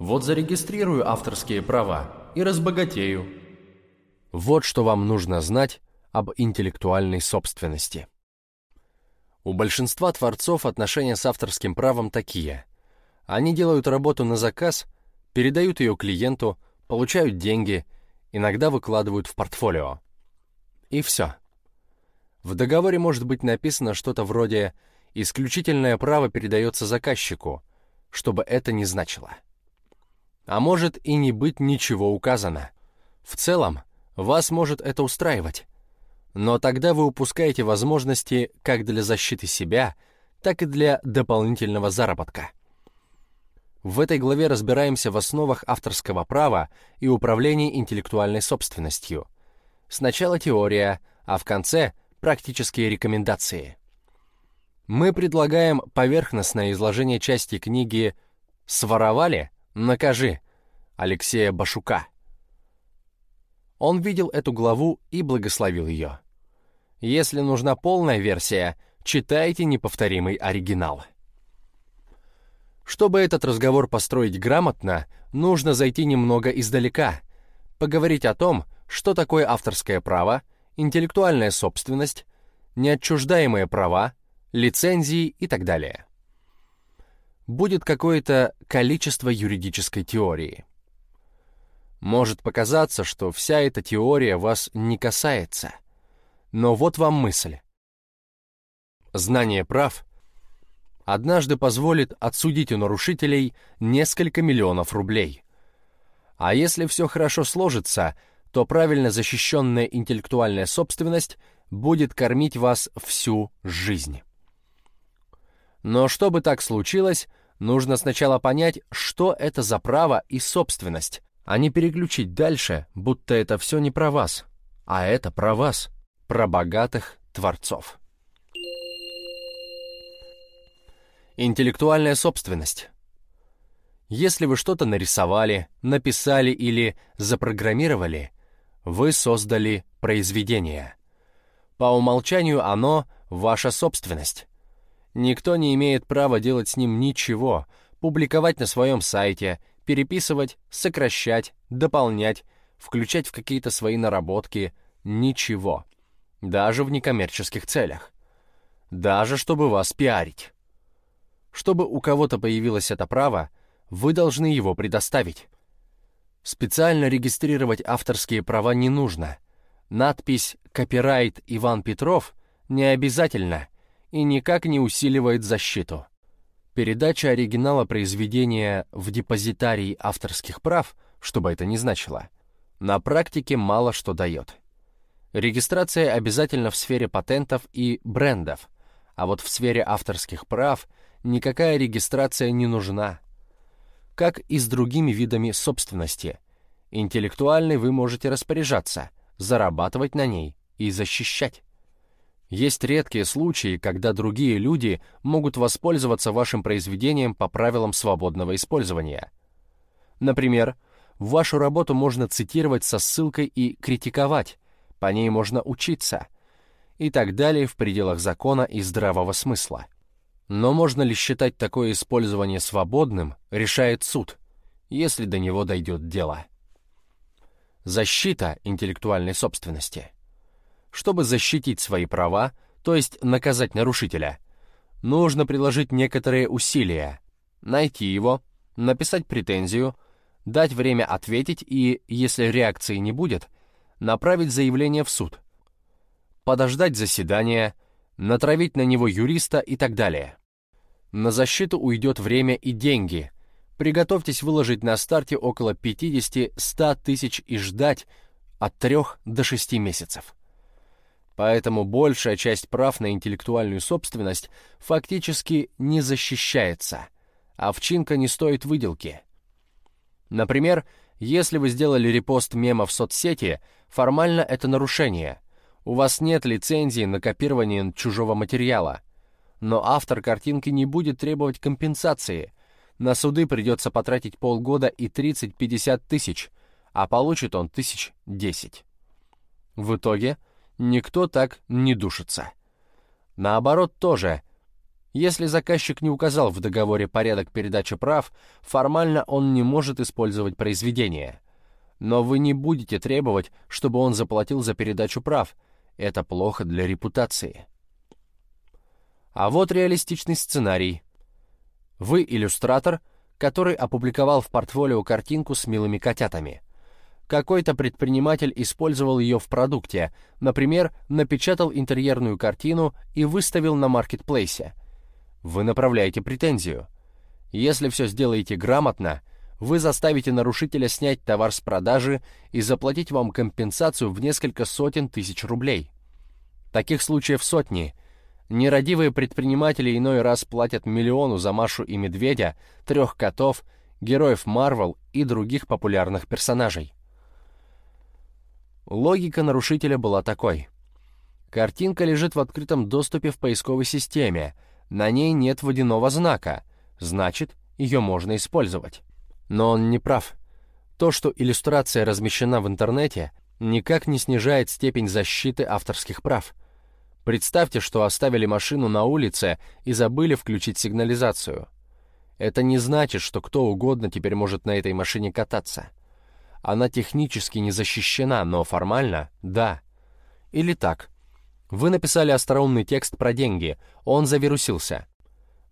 Вот зарегистрирую авторские права и разбогатею. Вот что вам нужно знать об интеллектуальной собственности. У большинства творцов отношения с авторским правом такие. Они делают работу на заказ, передают ее клиенту, получают деньги, иногда выкладывают в портфолио. И все. В договоре может быть написано что-то вроде «исключительное право передается заказчику», чтобы это не значило. А может и не быть ничего указано. В целом, вас может это устраивать. Но тогда вы упускаете возможности как для защиты себя, так и для дополнительного заработка. В этой главе разбираемся в основах авторского права и управления интеллектуальной собственностью. Сначала теория, а в конце практические рекомендации. Мы предлагаем поверхностное изложение части книги «Своровали? Накажи» Алексея Башука. Он видел эту главу и благословил ее. Если нужна полная версия, читайте неповторимый оригинал. Чтобы этот разговор построить грамотно, нужно зайти немного издалека, поговорить о том, что такое авторское право, интеллектуальная собственность, неотчуждаемые права, лицензии и так далее. Будет какое-то количество юридической теории. Может показаться, что вся эта теория вас не касается. Но вот вам мысль. Знание прав однажды позволит отсудить у нарушителей несколько миллионов рублей. А если все хорошо сложится – то правильно защищенная интеллектуальная собственность будет кормить вас всю жизнь. Но чтобы так случилось, нужно сначала понять, что это за право и собственность, а не переключить дальше, будто это все не про вас, а это про вас, про богатых творцов. Интеллектуальная собственность. Если вы что-то нарисовали, написали или запрограммировали, вы создали произведение. По умолчанию оно — ваша собственность. Никто не имеет права делать с ним ничего, публиковать на своем сайте, переписывать, сокращать, дополнять, включать в какие-то свои наработки, ничего. Даже в некоммерческих целях. Даже чтобы вас пиарить. Чтобы у кого-то появилось это право, вы должны его предоставить. Специально регистрировать авторские права не нужно. Надпись «Копирайт Иван Петров» не обязательно и никак не усиливает защиту. Передача оригинала произведения в депозитарий авторских прав, чтобы это не значило, на практике мало что дает. Регистрация обязательно в сфере патентов и брендов, а вот в сфере авторских прав никакая регистрация не нужна как и с другими видами собственности. Интеллектуальной вы можете распоряжаться, зарабатывать на ней и защищать. Есть редкие случаи, когда другие люди могут воспользоваться вашим произведением по правилам свободного использования. Например, вашу работу можно цитировать со ссылкой и критиковать, по ней можно учиться и так далее в пределах закона и здравого смысла. Но можно ли считать такое использование свободным, решает суд, если до него дойдет дело. Защита интеллектуальной собственности. Чтобы защитить свои права, то есть наказать нарушителя, нужно приложить некоторые усилия, найти его, написать претензию, дать время ответить и, если реакции не будет, направить заявление в суд, подождать заседания, натравить на него юриста и так далее. На защиту уйдет время и деньги. Приготовьтесь выложить на старте около 50-100 тысяч и ждать от 3 до 6 месяцев. Поэтому большая часть прав на интеллектуальную собственность фактически не защищается, а овчинка не стоит выделки. Например, если вы сделали репост мема в соцсети, формально это нарушение. У вас нет лицензии на копирование чужого материала – но автор картинки не будет требовать компенсации. На суды придется потратить полгода и 30-50 тысяч, а получит он тысяч 10. В итоге никто так не душится. Наоборот тоже. Если заказчик не указал в договоре порядок передачи прав, формально он не может использовать произведение. Но вы не будете требовать, чтобы он заплатил за передачу прав. Это плохо для репутации. А вот реалистичный сценарий. Вы иллюстратор, который опубликовал в портфолио картинку с милыми котятами. Какой-то предприниматель использовал ее в продукте, например, напечатал интерьерную картину и выставил на маркетплейсе. Вы направляете претензию. Если все сделаете грамотно, вы заставите нарушителя снять товар с продажи и заплатить вам компенсацию в несколько сотен тысяч рублей. Таких случаев сотни – Нерадивые предприниматели иной раз платят миллиону за Машу и Медведя, трех котов, героев Марвел и других популярных персонажей. Логика нарушителя была такой. Картинка лежит в открытом доступе в поисковой системе, на ней нет водяного знака, значит, ее можно использовать. Но он не прав. То, что иллюстрация размещена в интернете, никак не снижает степень защиты авторских прав. Представьте, что оставили машину на улице и забыли включить сигнализацию. Это не значит, что кто угодно теперь может на этой машине кататься. Она технически не защищена, но формально — да. Или так. Вы написали остроумный текст про деньги, он завирусился.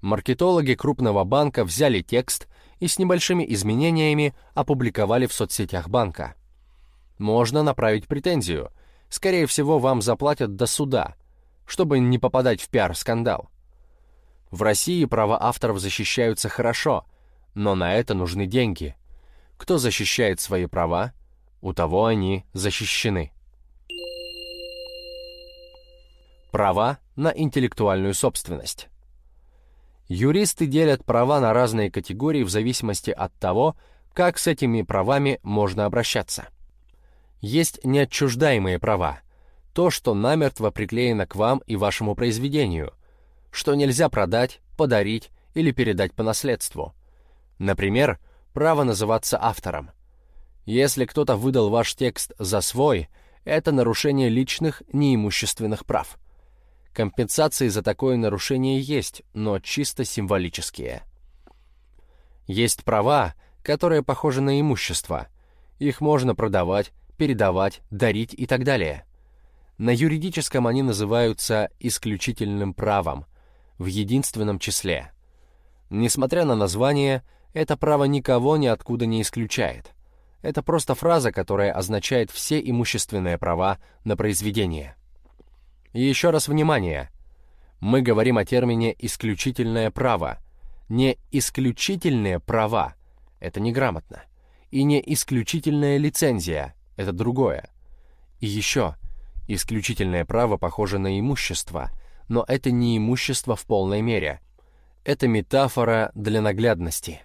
Маркетологи крупного банка взяли текст и с небольшими изменениями опубликовали в соцсетях банка. Можно направить претензию. Скорее всего, вам заплатят до суда — чтобы не попадать в пиар-скандал. В России права авторов защищаются хорошо, но на это нужны деньги. Кто защищает свои права, у того они защищены. Права на интеллектуальную собственность. Юристы делят права на разные категории в зависимости от того, как с этими правами можно обращаться. Есть неотчуждаемые права, то, что намертво приклеено к вам и вашему произведению, что нельзя продать, подарить или передать по наследству. Например, право называться автором. Если кто-то выдал ваш текст за свой, это нарушение личных неимущественных прав. Компенсации за такое нарушение есть, но чисто символические. Есть права, которые похожи на имущество. Их можно продавать, передавать, дарить и так далее. На юридическом они называются исключительным правом, в единственном числе. Несмотря на название, это право никого ниоткуда не исключает. Это просто фраза, которая означает все имущественные права на произведение. И еще раз внимание. Мы говорим о термине «исключительное право». Не «исключительные права» — это неграмотно. И не «исключительная лицензия» — это другое. И еще — Исключительное право похоже на имущество, но это не имущество в полной мере. Это метафора для наглядности.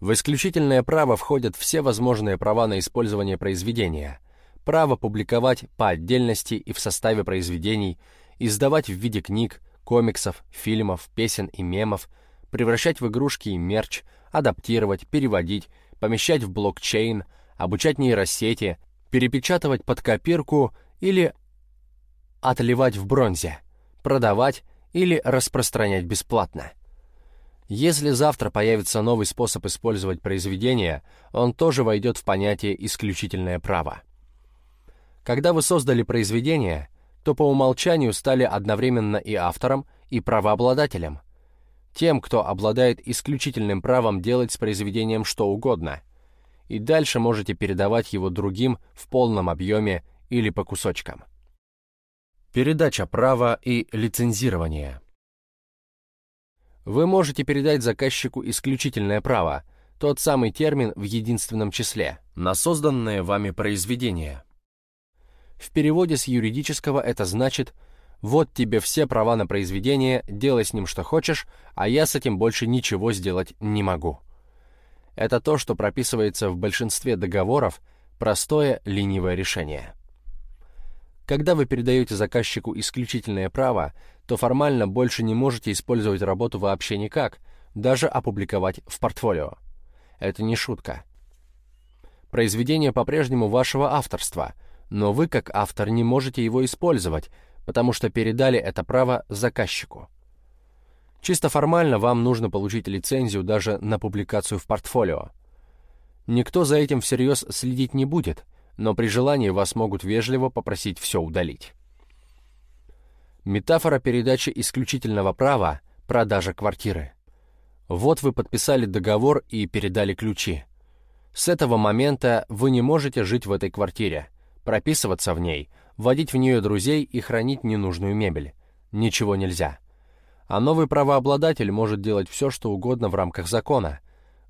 В исключительное право входят все возможные права на использование произведения, право публиковать по отдельности и в составе произведений, издавать в виде книг, комиксов, фильмов, песен и мемов, превращать в игрушки и мерч, адаптировать, переводить, помещать в блокчейн, обучать нейросети, перепечатывать под копирку или отливать в бронзе, продавать или распространять бесплатно. Если завтра появится новый способ использовать произведение, он тоже войдет в понятие «исключительное право». Когда вы создали произведение, то по умолчанию стали одновременно и автором, и правообладателем. Тем, кто обладает исключительным правом делать с произведением что угодно. И дальше можете передавать его другим в полном объеме или по кусочкам. Передача права и лицензирование. Вы можете передать заказчику исключительное право, тот самый термин в единственном числе, на созданное вами произведение. В переводе с юридического это значит «вот тебе все права на произведение, делай с ним что хочешь, а я с этим больше ничего сделать не могу». Это то, что прописывается в большинстве договоров, простое ленивое решение. Когда вы передаете заказчику исключительное право, то формально больше не можете использовать работу вообще никак, даже опубликовать в портфолио. Это не шутка. Произведение по-прежнему вашего авторства, но вы как автор не можете его использовать, потому что передали это право заказчику. Чисто формально вам нужно получить лицензию даже на публикацию в портфолио. Никто за этим всерьез следить не будет, но при желании вас могут вежливо попросить все удалить. Метафора передачи исключительного права – продажа квартиры. Вот вы подписали договор и передали ключи. С этого момента вы не можете жить в этой квартире, прописываться в ней, вводить в нее друзей и хранить ненужную мебель. Ничего нельзя. А новый правообладатель может делать все, что угодно в рамках закона.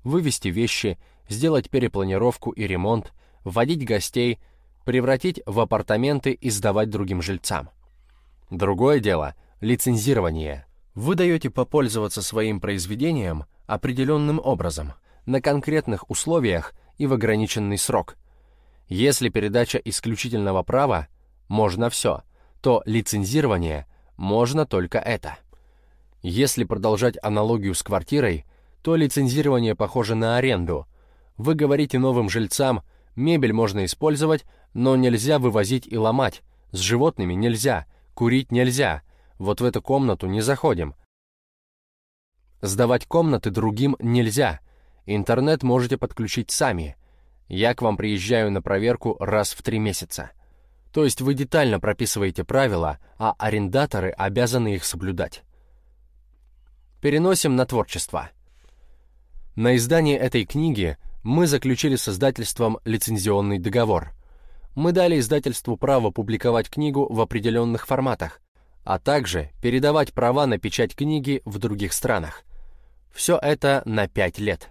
Вывести вещи, сделать перепланировку и ремонт, вводить гостей, превратить в апартаменты и сдавать другим жильцам. Другое дело – лицензирование. Вы даете попользоваться своим произведением определенным образом, на конкретных условиях и в ограниченный срок. Если передача исключительного права можно все, то лицензирование можно только это. Если продолжать аналогию с квартирой, то лицензирование похоже на аренду. Вы говорите новым жильцам, мебель можно использовать, но нельзя вывозить и ломать, с животными нельзя, курить нельзя, вот в эту комнату не заходим. Сдавать комнаты другим нельзя, интернет можете подключить сами. Я к вам приезжаю на проверку раз в три месяца. То есть вы детально прописываете правила, а арендаторы обязаны их соблюдать. Переносим на творчество. На издание этой книги мы заключили с издательством лицензионный договор. Мы дали издательству право публиковать книгу в определенных форматах, а также передавать права на печать книги в других странах. Все это на 5 лет.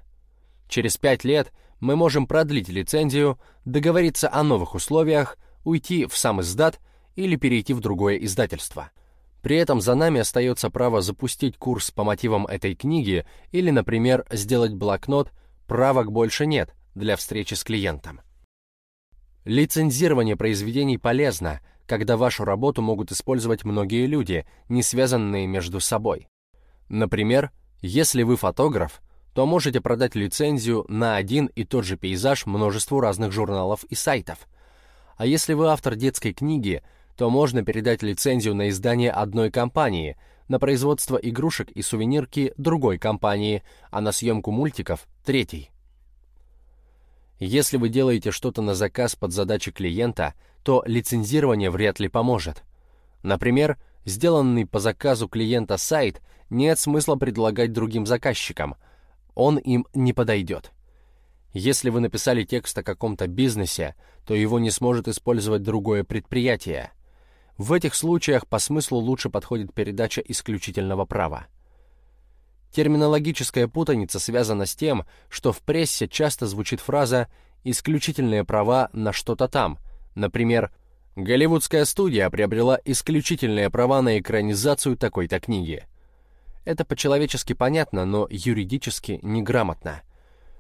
Через 5 лет мы можем продлить лицензию, договориться о новых условиях, уйти в сам издат или перейти в другое издательство. При этом за нами остается право запустить курс по мотивам этой книги или, например, сделать блокнот «Правок больше нет» для встречи с клиентом. Лицензирование произведений полезно, когда вашу работу могут использовать многие люди, не связанные между собой. Например, если вы фотограф, то можете продать лицензию на один и тот же пейзаж множеству разных журналов и сайтов. А если вы автор детской книги – то можно передать лицензию на издание одной компании, на производство игрушек и сувенирки другой компании, а на съемку мультиков – третьей. Если вы делаете что-то на заказ под задачи клиента, то лицензирование вряд ли поможет. Например, сделанный по заказу клиента сайт нет смысла предлагать другим заказчикам, он им не подойдет. Если вы написали текст о каком-то бизнесе, то его не сможет использовать другое предприятие. В этих случаях по смыслу лучше подходит передача исключительного права. Терминологическая путаница связана с тем, что в прессе часто звучит фраза «исключительные права на что-то там», например, «Голливудская студия приобрела исключительные права на экранизацию такой-то книги». Это по-человечески понятно, но юридически неграмотно.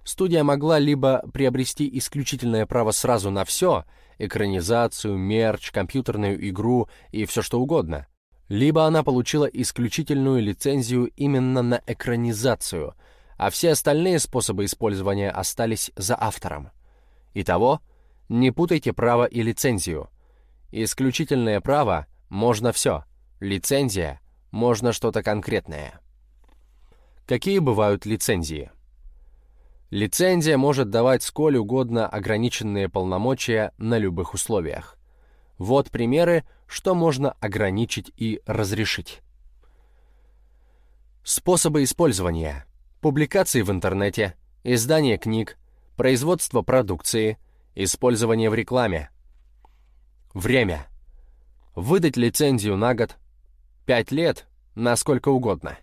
Студия могла либо приобрести исключительное право сразу на все, экранизацию, мерч, компьютерную игру и все что угодно. Либо она получила исключительную лицензию именно на экранизацию, а все остальные способы использования остались за автором. Итого, не путайте право и лицензию. Исключительное право можно все, лицензия можно что-то конкретное. Какие бывают лицензии? Лицензия может давать сколь угодно ограниченные полномочия на любых условиях. Вот примеры, что можно ограничить и разрешить. Способы использования. Публикации в интернете, издание книг, производство продукции, использование в рекламе. Время. Выдать лицензию на год, 5 лет, на сколько угодно.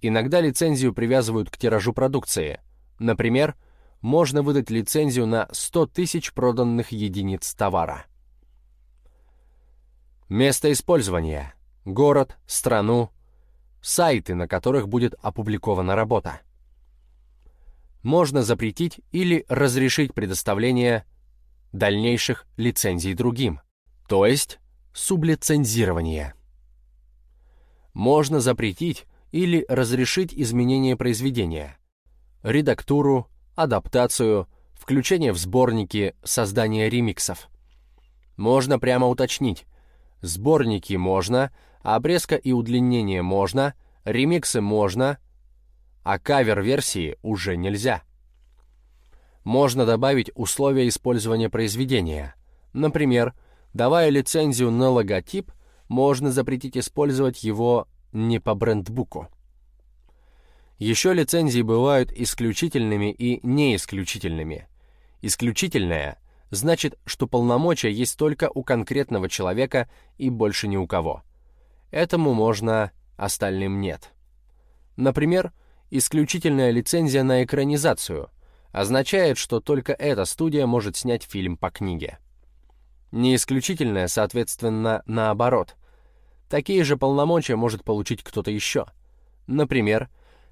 Иногда лицензию привязывают к тиражу продукции – Например, можно выдать лицензию на 100 тысяч проданных единиц товара. Место использования. Город, страну, сайты, на которых будет опубликована работа. Можно запретить или разрешить предоставление дальнейших лицензий другим, то есть сублицензирование. Можно запретить или разрешить изменение произведения, редактуру, адаптацию, включение в сборники, создание ремиксов. Можно прямо уточнить. Сборники можно, обрезка и удлинение можно, Ремиксы можно, а кавер-версии уже нельзя. Можно добавить условия использования произведения. Например, давая лицензию на логотип, можно запретить использовать его не по брендбуку. Еще лицензии бывают исключительными и неисключительными. Исключительная значит, что полномочия есть только у конкретного человека и больше ни у кого. Этому можно, остальным нет. Например, исключительная лицензия на экранизацию означает, что только эта студия может снять фильм по книге. Не исключительная, соответственно, наоборот. Такие же полномочия может получить кто-то еще. Например,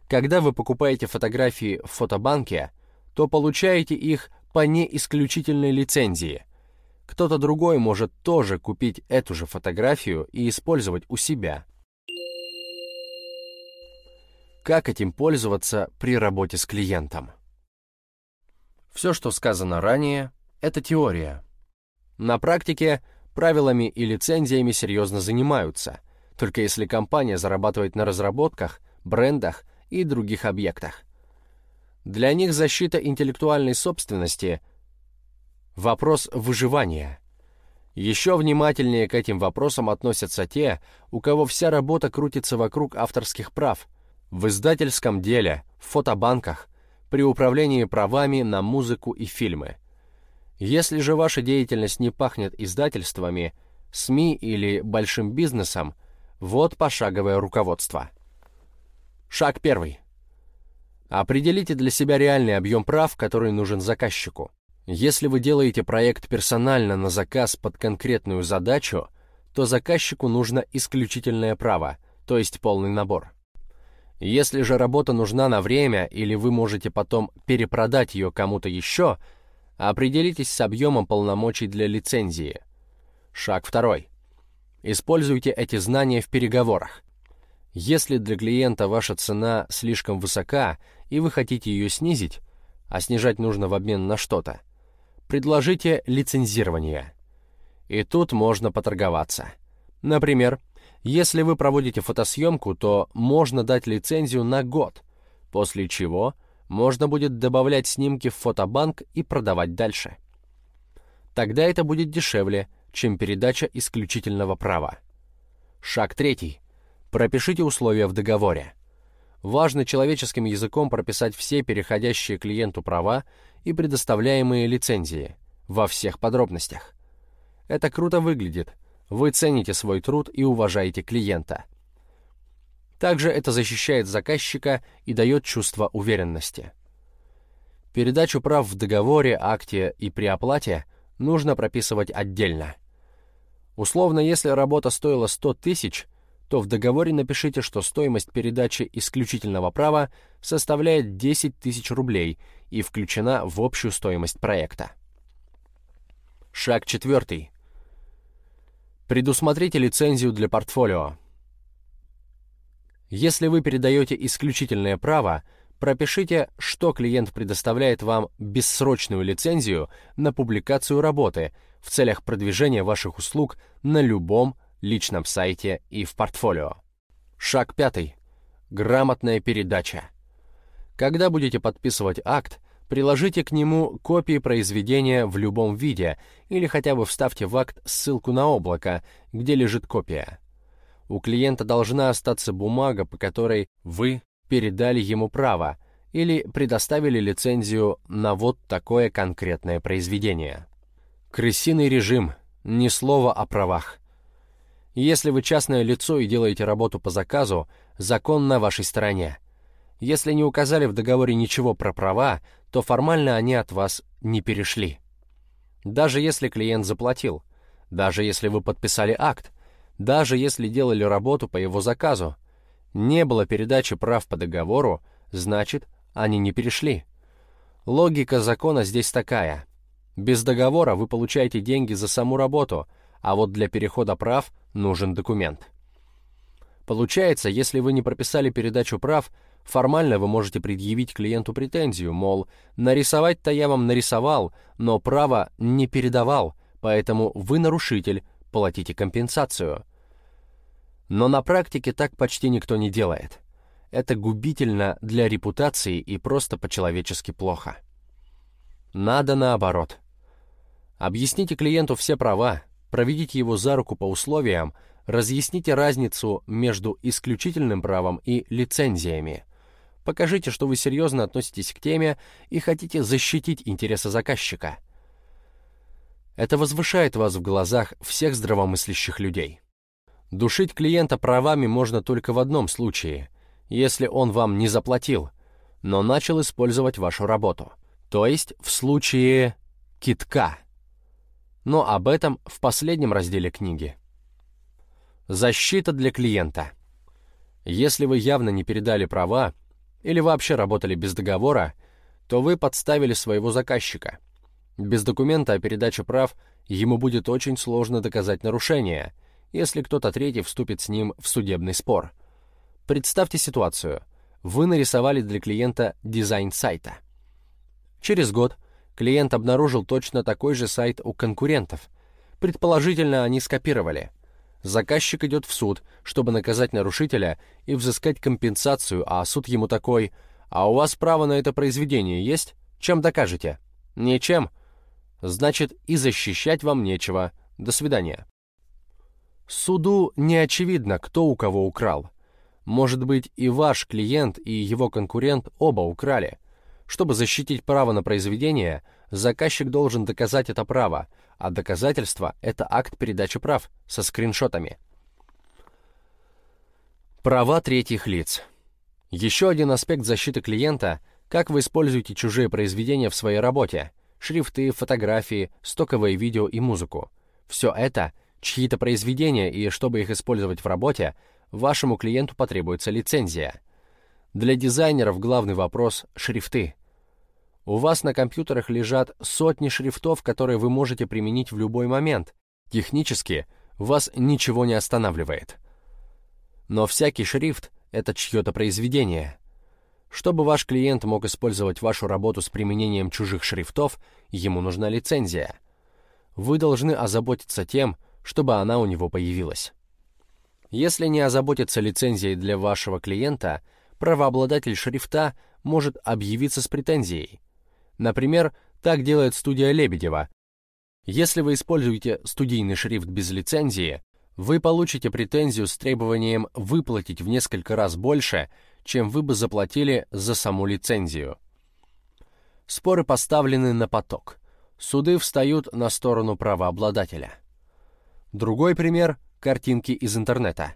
когда вы покупаете фотографии в фотобанке, то получаете их по неисключительной лицензии. Кто-то другой может тоже купить эту же фотографию и использовать у себя. Как этим пользоваться при работе с клиентом? Все, что сказано ранее, это теория. На практике правилами и лицензиями серьезно занимаются, только если компания зарабатывает на разработках, брендах и других объектах. Для них защита интеллектуальной собственности – вопрос выживания. Еще внимательнее к этим вопросам относятся те, у кого вся работа крутится вокруг авторских прав, в издательском деле, в фотобанках, при управлении правами на музыку и фильмы. Если же ваша деятельность не пахнет издательствами, СМИ или большим бизнесом, вот пошаговое руководство. Шаг первый. Определите для себя реальный объем прав, который нужен заказчику. Если вы делаете проект персонально на заказ под конкретную задачу, то заказчику нужно исключительное право, то есть полный набор. Если же работа нужна на время или вы можете потом перепродать ее кому-то еще, определитесь с объемом полномочий для лицензии. Шаг второй. Используйте эти знания в переговорах. Если для клиента ваша цена слишком высока и вы хотите ее снизить, а снижать нужно в обмен на что-то, предложите лицензирование. И тут можно поторговаться. Например, если вы проводите фотосъемку, то можно дать лицензию на год, после чего можно будет добавлять снимки в фотобанк и продавать дальше. Тогда это будет дешевле, чем передача исключительного права. Шаг третий. Пропишите условия в договоре. Важно человеческим языком прописать все переходящие клиенту права и предоставляемые лицензии во всех подробностях. Это круто выглядит. Вы цените свой труд и уважаете клиента. Также это защищает заказчика и дает чувство уверенности. Передачу прав в договоре, акте и при оплате нужно прописывать отдельно. Условно, если работа стоила 100 тысяч, то в договоре напишите, что стоимость передачи исключительного права составляет 10 тысяч рублей и включена в общую стоимость проекта. Шаг четвертый. Предусмотрите лицензию для портфолио. Если вы передаете исключительное право, пропишите, что клиент предоставляет вам бессрочную лицензию на публикацию работы в целях продвижения ваших услуг на любом личном сайте и в портфолио. Шаг пятый. Грамотная передача. Когда будете подписывать акт, приложите к нему копии произведения в любом виде или хотя бы вставьте в акт ссылку на облако, где лежит копия. У клиента должна остаться бумага, по которой вы передали ему право или предоставили лицензию на вот такое конкретное произведение. Крысиный режим. Ни слова о правах. Если вы частное лицо и делаете работу по заказу, закон на вашей стороне. Если не указали в договоре ничего про права, то формально они от вас не перешли. Даже если клиент заплатил, даже если вы подписали акт, даже если делали работу по его заказу, не было передачи прав по договору, значит, они не перешли. Логика закона здесь такая. Без договора вы получаете деньги за саму работу, а вот для перехода прав нужен документ. Получается, если вы не прописали передачу прав, формально вы можете предъявить клиенту претензию, мол, нарисовать-то я вам нарисовал, но право не передавал, поэтому вы нарушитель, платите компенсацию. Но на практике так почти никто не делает. Это губительно для репутации и просто по-человечески плохо. Надо наоборот. Объясните клиенту все права, проведите его за руку по условиям, разъясните разницу между исключительным правом и лицензиями. Покажите, что вы серьезно относитесь к теме и хотите защитить интересы заказчика. Это возвышает вас в глазах всех здравомыслящих людей. Душить клиента правами можно только в одном случае, если он вам не заплатил, но начал использовать вашу работу, то есть в случае китка. Но об этом в последнем разделе книги. Защита для клиента. Если вы явно не передали права или вообще работали без договора, то вы подставили своего заказчика – без документа о передаче прав ему будет очень сложно доказать нарушение, если кто-то третий вступит с ним в судебный спор. Представьте ситуацию. Вы нарисовали для клиента дизайн сайта. Через год клиент обнаружил точно такой же сайт у конкурентов. Предположительно, они скопировали. Заказчик идет в суд, чтобы наказать нарушителя и взыскать компенсацию, а суд ему такой «А у вас право на это произведение есть? Чем докажете?» «Ничем. Значит, и защищать вам нечего. До свидания. Суду не очевидно, кто у кого украл. Может быть, и ваш клиент, и его конкурент оба украли. Чтобы защитить право на произведение, заказчик должен доказать это право, а доказательство — это акт передачи прав со скриншотами. Права третьих лиц. Еще один аспект защиты клиента — как вы используете чужие произведения в своей работе — шрифты, фотографии, стоковое видео и музыку. Все это чьи-то произведения, и чтобы их использовать в работе, вашему клиенту потребуется лицензия. Для дизайнеров главный вопрос — шрифты. У вас на компьютерах лежат сотни шрифтов, которые вы можете применить в любой момент. Технически вас ничего не останавливает. Но всякий шрифт — это чье-то произведение — чтобы ваш клиент мог использовать вашу работу с применением чужих шрифтов, ему нужна лицензия. Вы должны озаботиться тем, чтобы она у него появилась. Если не озаботиться лицензией для вашего клиента, правообладатель шрифта может объявиться с претензией. Например, так делает студия Лебедева. Если вы используете студийный шрифт без лицензии, вы получите претензию с требованием выплатить в несколько раз больше, чем вы бы заплатили за саму лицензию. Споры поставлены на поток. Суды встают на сторону правообладателя. Другой пример — картинки из интернета.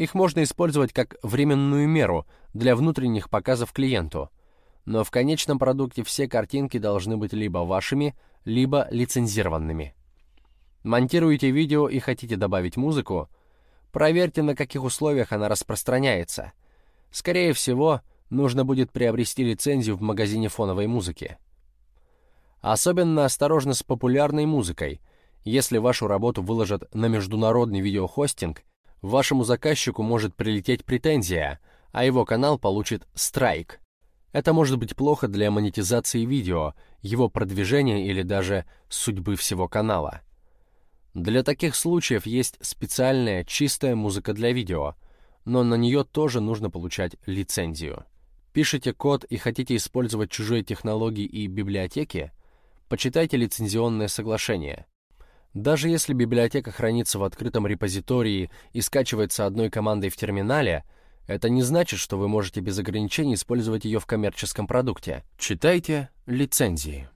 Их можно использовать как временную меру для внутренних показов клиенту, но в конечном продукте все картинки должны быть либо вашими, либо лицензированными. Монтируете видео и хотите добавить музыку, проверьте, на каких условиях она распространяется, Скорее всего, нужно будет приобрести лицензию в магазине фоновой музыки. Особенно осторожно с популярной музыкой. Если вашу работу выложат на международный видеохостинг, вашему заказчику может прилететь претензия, а его канал получит страйк. Это может быть плохо для монетизации видео, его продвижения или даже судьбы всего канала. Для таких случаев есть специальная чистая музыка для видео — но на нее тоже нужно получать лицензию. Пишете код и хотите использовать чужие технологии и библиотеки? Почитайте лицензионное соглашение. Даже если библиотека хранится в открытом репозитории и скачивается одной командой в терминале, это не значит, что вы можете без ограничений использовать ее в коммерческом продукте. Читайте лицензии.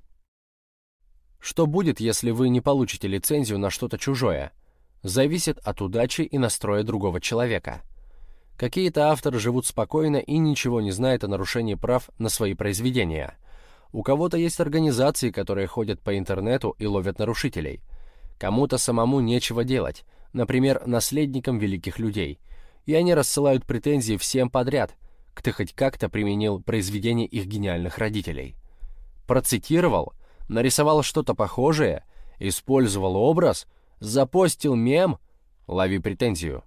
Что будет, если вы не получите лицензию на что-то чужое? Зависит от удачи и настроя другого человека. Какие-то авторы живут спокойно и ничего не знают о нарушении прав на свои произведения. У кого-то есть организации, которые ходят по интернету и ловят нарушителей. Кому-то самому нечего делать, например, наследникам великих людей. И они рассылают претензии всем подряд, кто хоть как-то применил произведение их гениальных родителей. Процитировал, нарисовал что-то похожее, использовал образ, запостил мем, лови претензию.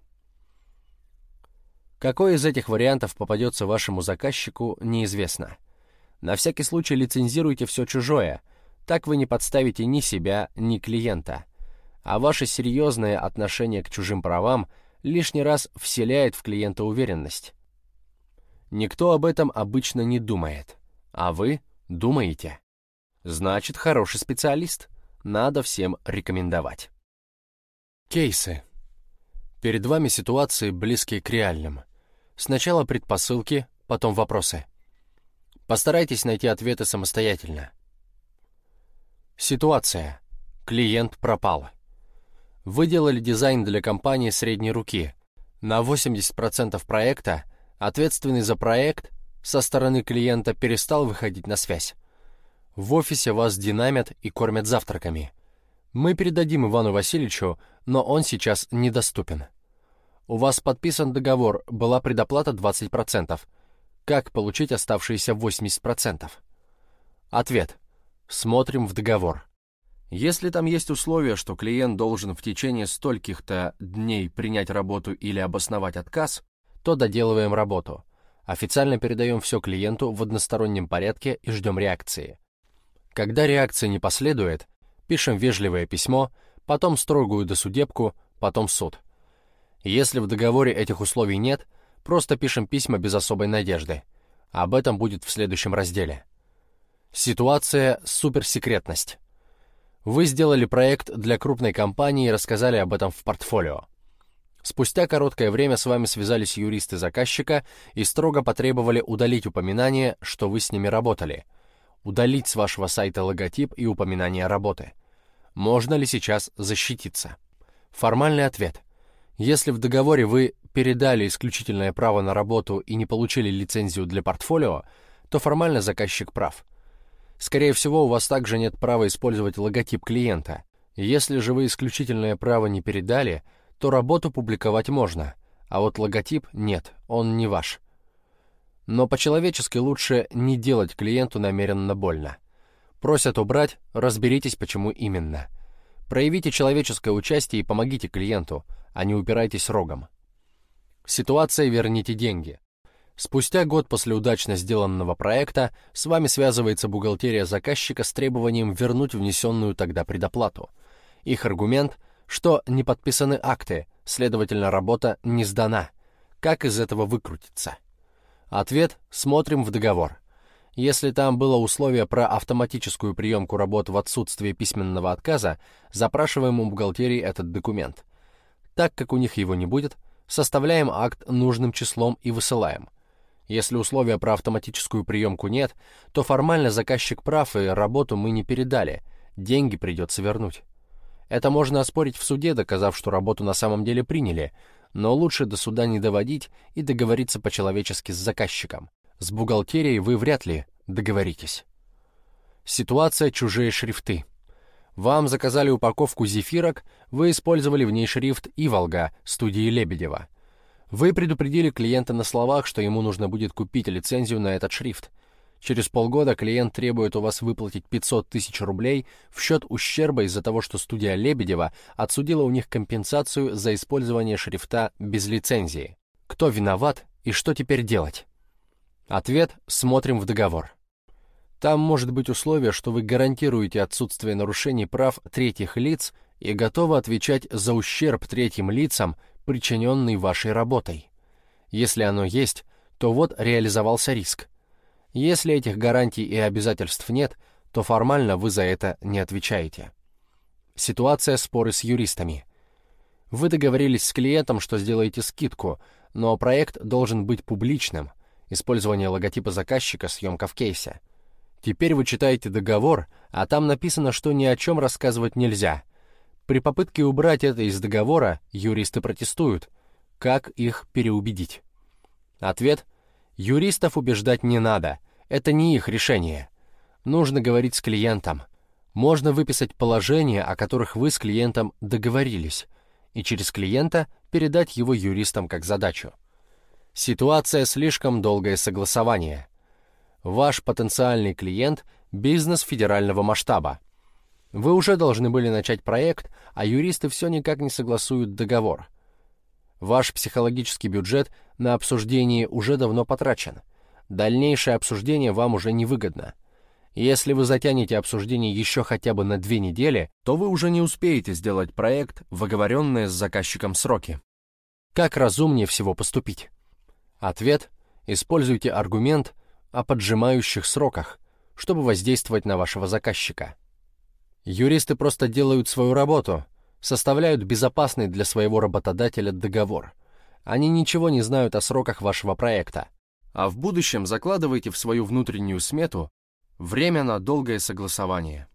Какой из этих вариантов попадется вашему заказчику, неизвестно. На всякий случай лицензируйте все чужое, так вы не подставите ни себя, ни клиента. А ваше серьезное отношение к чужим правам лишний раз вселяет в клиента уверенность. Никто об этом обычно не думает, а вы думаете. Значит, хороший специалист. Надо всем рекомендовать. Кейсы. Перед вами ситуации, близкие к реальным. Сначала предпосылки, потом вопросы. Постарайтесь найти ответы самостоятельно. Ситуация. Клиент пропал. Вы делали дизайн для компании средней руки. На 80% проекта ответственный за проект со стороны клиента перестал выходить на связь. В офисе вас динамят и кормят завтраками. Мы передадим Ивану Васильевичу, но он сейчас недоступен. У вас подписан договор, была предоплата 20%. Как получить оставшиеся 80%? Ответ. Смотрим в договор. Если там есть условие, что клиент должен в течение стольких-то дней принять работу или обосновать отказ, то доделываем работу. Официально передаем все клиенту в одностороннем порядке и ждем реакции. Когда реакции не последует, пишем вежливое письмо, потом строгую досудебку, потом суд. Если в договоре этих условий нет, просто пишем письма без особой надежды. Об этом будет в следующем разделе. Ситуация «Суперсекретность». Вы сделали проект для крупной компании и рассказали об этом в портфолио. Спустя короткое время с вами связались юристы заказчика и строго потребовали удалить упоминание, что вы с ними работали. Удалить с вашего сайта логотип и упоминание работы. Можно ли сейчас защититься? Формальный ответ. Если в договоре вы передали исключительное право на работу и не получили лицензию для портфолио, то формально заказчик прав – Скорее всего, у вас также нет права использовать логотип клиента. Если же вы исключительное право не передали, то работу публиковать можно, а вот логотип нет, он не ваш. Но по-человечески лучше не делать клиенту намеренно больно. Просят убрать, разберитесь, почему именно. Проявите человеческое участие и помогите клиенту, а не упирайтесь рогом. Ситуация «Верните деньги». Спустя год после удачно сделанного проекта с вами связывается бухгалтерия заказчика с требованием вернуть внесенную тогда предоплату. Их аргумент, что не подписаны акты, следовательно, работа не сдана. Как из этого выкрутиться? Ответ – смотрим в договор. Если там было условие про автоматическую приемку работ в отсутствие письменного отказа, запрашиваем у бухгалтерии этот документ. Так как у них его не будет, составляем акт нужным числом и высылаем – если условия про автоматическую приемку нет, то формально заказчик прав и работу мы не передали, деньги придется вернуть. Это можно оспорить в суде, доказав, что работу на самом деле приняли, но лучше до суда не доводить и договориться по-человечески с заказчиком. С бухгалтерией вы вряд ли договоритесь. Ситуация «Чужие шрифты». Вам заказали упаковку зефирок, вы использовали в ней шрифт «Иволга» студии Лебедева. Вы предупредили клиента на словах, что ему нужно будет купить лицензию на этот шрифт. Через полгода клиент требует у вас выплатить 500 тысяч рублей в счет ущерба из-за того, что студия Лебедева отсудила у них компенсацию за использование шрифта без лицензии. Кто виноват и что теперь делать? Ответ «Смотрим в договор». Там может быть условие, что вы гарантируете отсутствие нарушений прав третьих лиц и готовы отвечать за ущерб третьим лицам причиненный вашей работой. Если оно есть, то вот реализовался риск. Если этих гарантий и обязательств нет, то формально вы за это не отвечаете. Ситуация споры с юристами. Вы договорились с клиентом, что сделаете скидку, но проект должен быть публичным. Использование логотипа заказчика, съемка в кейсе. Теперь вы читаете договор, а там написано, что ни о чем рассказывать нельзя — при попытке убрать это из договора юристы протестуют. Как их переубедить? Ответ – юристов убеждать не надо, это не их решение. Нужно говорить с клиентом. Можно выписать положения, о которых вы с клиентом договорились, и через клиента передать его юристам как задачу. Ситуация слишком долгое согласование. Ваш потенциальный клиент – бизнес федерального масштаба – вы уже должны были начать проект, а юристы все никак не согласуют договор. Ваш психологический бюджет на обсуждение уже давно потрачен. Дальнейшее обсуждение вам уже невыгодно. Если вы затянете обсуждение еще хотя бы на две недели, то вы уже не успеете сделать проект в оговоренные с заказчиком сроки. Как разумнее всего поступить? Ответ – используйте аргумент о поджимающих сроках, чтобы воздействовать на вашего заказчика. Юристы просто делают свою работу, составляют безопасный для своего работодателя договор. Они ничего не знают о сроках вашего проекта. А в будущем закладывайте в свою внутреннюю смету время на долгое согласование.